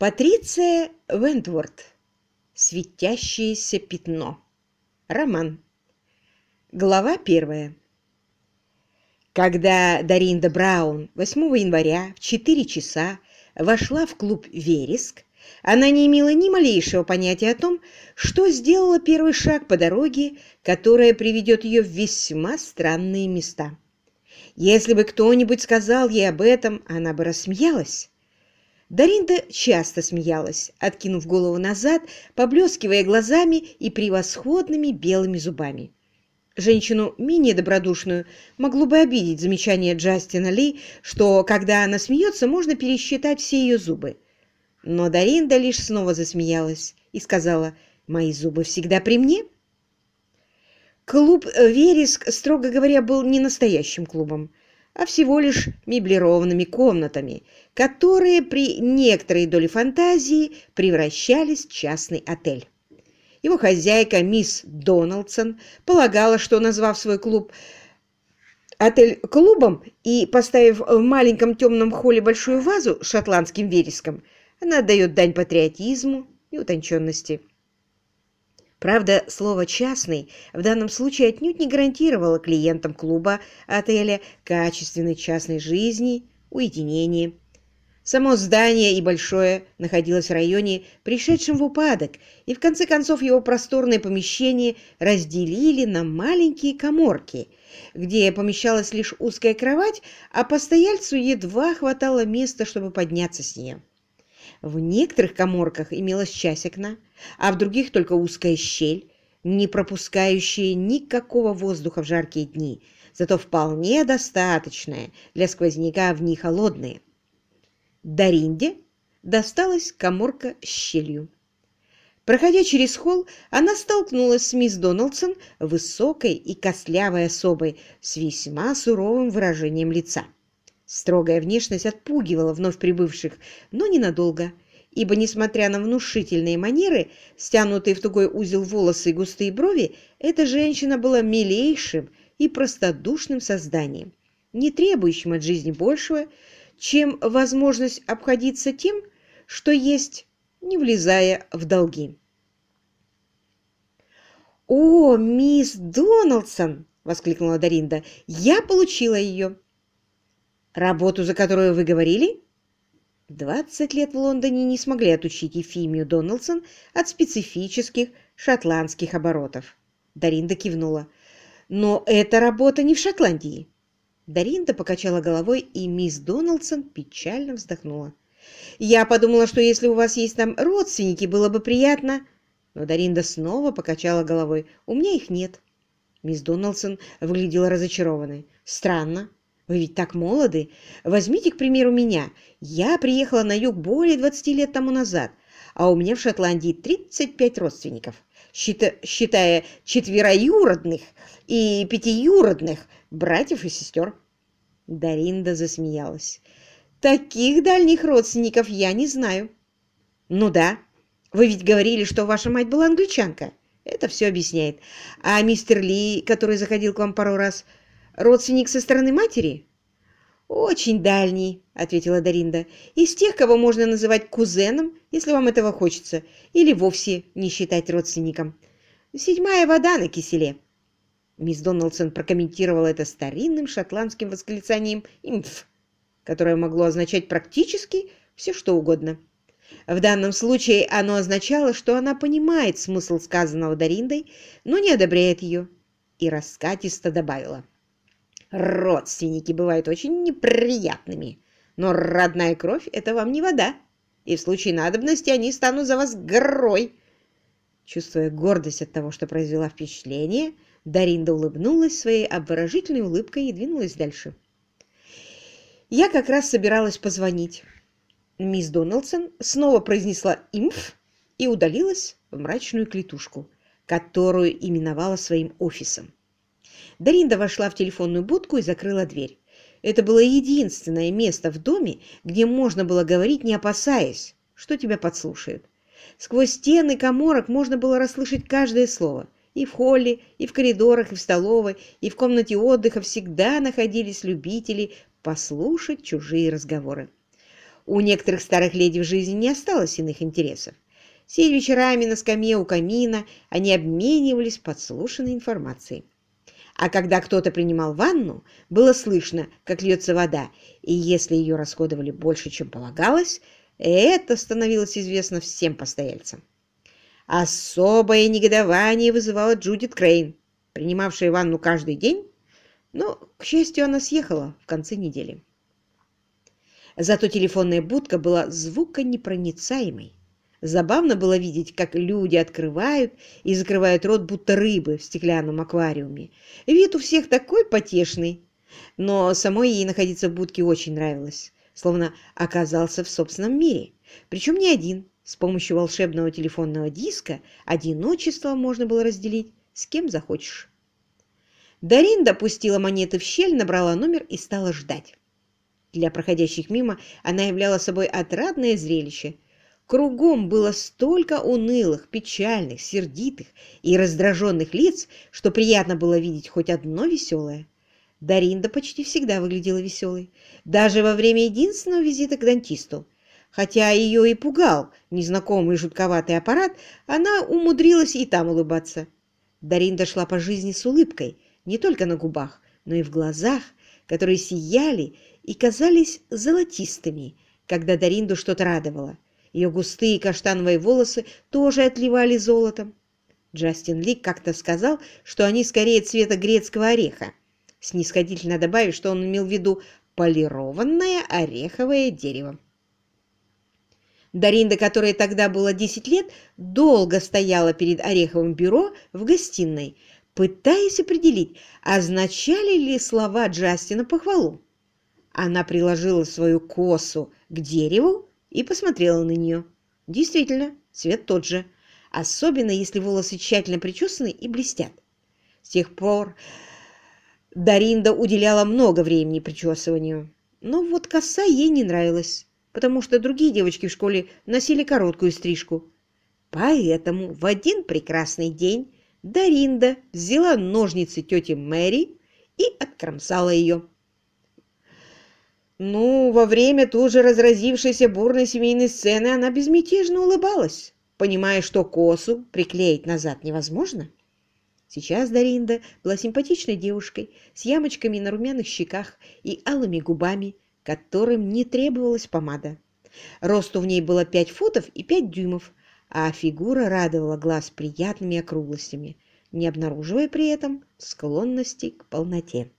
Патриция Вентворд. Светящееся пятно. Роман. Глава первая. Когда Даринда Браун 8 января в 4 часа вошла в клуб «Вереск», она не имела ни малейшего понятия о том, что сделала первый шаг по дороге, которая приведет ее в весьма странные места. Если бы кто-нибудь сказал ей об этом, она бы рассмеялась. Даринда часто смеялась, откинув голову назад, поблескивая глазами и превосходными белыми зубами. Женщину менее добродушную могло бы обидеть замечание Джастина Ли, что, когда она смеется, можно пересчитать все ее зубы. Но Даринда лишь снова засмеялась и сказала, «Мои зубы всегда при мне». Клуб «Вереск», строго говоря, был не настоящим клубом, а всего лишь меблированными комнатами, которые при некоторой доле фантазии превращались в частный отель. Его хозяйка, мисс Доналдсон, полагала, что, назвав свой клуб отель клубом и поставив в маленьком темном холле большую вазу с шотландским вереском, она отдает дань патриотизму и утонченности. Правда, слово «частный» в данном случае отнюдь не гарантировало клиентам клуба отеля качественной частной жизни, уединения. Само здание и большое находилось в районе, пришедшем в упадок, и в конце концов его просторные помещения разделили на маленькие коморки, где помещалась лишь узкая кровать, а постояльцу едва хватало места, чтобы подняться с нее. В некоторых коморках имелась часть окна, а в других только узкая щель, не пропускающая никакого воздуха в жаркие дни, зато вполне достаточная для сквозняка в дни холодные. Даринде досталась коморка с щелью. Проходя через холл, она столкнулась с мисс Доналдсон, высокой и костлявой особой, с весьма суровым выражением лица. Строгая внешность отпугивала вновь прибывших, но ненадолго, ибо, несмотря на внушительные манеры, стянутые в тугой узел волосы и густые брови, эта женщина была милейшим и простодушным созданием, не требующим от жизни большего, чем возможность обходиться тем, что есть, не влезая в долги. «О, мисс Доналдсон!» — воскликнула Даринда. «Я получила ее!» Работу, за которую вы говорили? Двадцать лет в Лондоне не смогли отучить Ефимию Доналдсон от специфических шотландских оборотов. Даринда кивнула. Но эта работа не в Шотландии. Даринда покачала головой, и мисс Доналдсон печально вздохнула. «Я подумала, что если у вас есть там родственники, было бы приятно...» Но Даринда снова покачала головой. «У меня их нет». Мисс Доналдсон выглядела разочарованной. «Странно. Вы ведь так молоды. Возьмите, к примеру, меня. Я приехала на юг более 20 лет тому назад, а у меня в Шотландии 35 родственников, считая четвероюродных и пятиюродных братьев и сестер. Даринда засмеялась. Таких дальних родственников я не знаю. Ну да, вы ведь говорили, что ваша мать была англичанка. Это все объясняет. А мистер Ли, который заходил к вам пару раз, Родственник со стороны матери? Очень дальний, ответила Даринда. Из тех, кого можно называть кузеном, если вам этого хочется, или вовсе не считать родственником. Седьмая вода на киселе. Мисс Доналдсон прокомментировала это старинным шотландским восклицанием «имф», которое могло означать практически все, что угодно. В данном случае оно означало, что она понимает смысл сказанного Дариндой, но не одобряет ее, и раскатисто добавила. Родственники бывают очень неприятными, но родная кровь — это вам не вода, и в случае надобности они станут за вас горой. Чувствуя гордость от того, что произвела впечатление, Даринда улыбнулась своей обворожительной улыбкой и двинулась дальше. Я как раз собиралась позвонить. Мисс Доналдсон снова произнесла «имф» и удалилась в мрачную клетушку, которую именовала своим офисом. Даринда вошла в телефонную будку и закрыла дверь. Это было единственное место в доме, где можно было говорить, не опасаясь, что тебя подслушают. Сквозь стены коморок можно было расслышать каждое слово. И в холле, и в коридорах, и в столовой, и в комнате отдыха всегда находились любители послушать чужие разговоры. У некоторых старых леди в жизни не осталось иных интересов. Сидя вечерами на скамье у камина, они обменивались подслушанной информацией. А когда кто-то принимал ванну, было слышно, как льется вода, и если ее расходовали больше, чем полагалось, это становилось известно всем постояльцам. Особое негодование вызывала Джудит Крейн, принимавшая ванну каждый день, но, к счастью, она съехала в конце недели. Зато телефонная будка была звуконепроницаемой. Забавно было видеть, как люди открывают и закрывают рот, будто рыбы в стеклянном аквариуме. Вид у всех такой потешный. Но самой ей находиться в будке очень нравилось, словно оказался в собственном мире. Причем не один. С помощью волшебного телефонного диска одиночество можно было разделить с кем захочешь. Дарин допустила монеты в щель, набрала номер и стала ждать. Для проходящих мимо она являла собой отрадное зрелище – Кругом было столько унылых, печальных, сердитых и раздраженных лиц, что приятно было видеть хоть одно веселое. Даринда почти всегда выглядела веселой, даже во время единственного визита к дантисту. Хотя ее и пугал незнакомый жутковатый аппарат, она умудрилась и там улыбаться. Даринда шла по жизни с улыбкой, не только на губах, но и в глазах, которые сияли и казались золотистыми, когда Даринду что-то радовало. Ее густые каштановые волосы тоже отливали золотом. Джастин Ли как-то сказал, что они скорее цвета грецкого ореха, снисходительно добавив, что он имел в виду полированное ореховое дерево. Даринда, которой тогда было 10 лет, долго стояла перед ореховым бюро в гостиной, пытаясь определить, означали ли слова Джастина похвалу. Она приложила свою косу к дереву и посмотрела на нее. Действительно, цвет тот же, особенно если волосы тщательно причесаны и блестят. С тех пор Даринда уделяла много времени причесыванию. Но вот коса ей не нравилась, потому что другие девочки в школе носили короткую стрижку. Поэтому в один прекрасный день Даринда взяла ножницы тети Мэри и откромсала ее. Ну, во время тут же разразившейся бурной семейной сцены она безмятежно улыбалась, понимая, что косу приклеить назад невозможно. Сейчас Даринда была симпатичной девушкой с ямочками на румяных щеках и алыми губами, которым не требовалась помада. Росту в ней было 5 футов и 5 дюймов, а фигура радовала глаз приятными округлостями, не обнаруживая при этом склонности к полноте.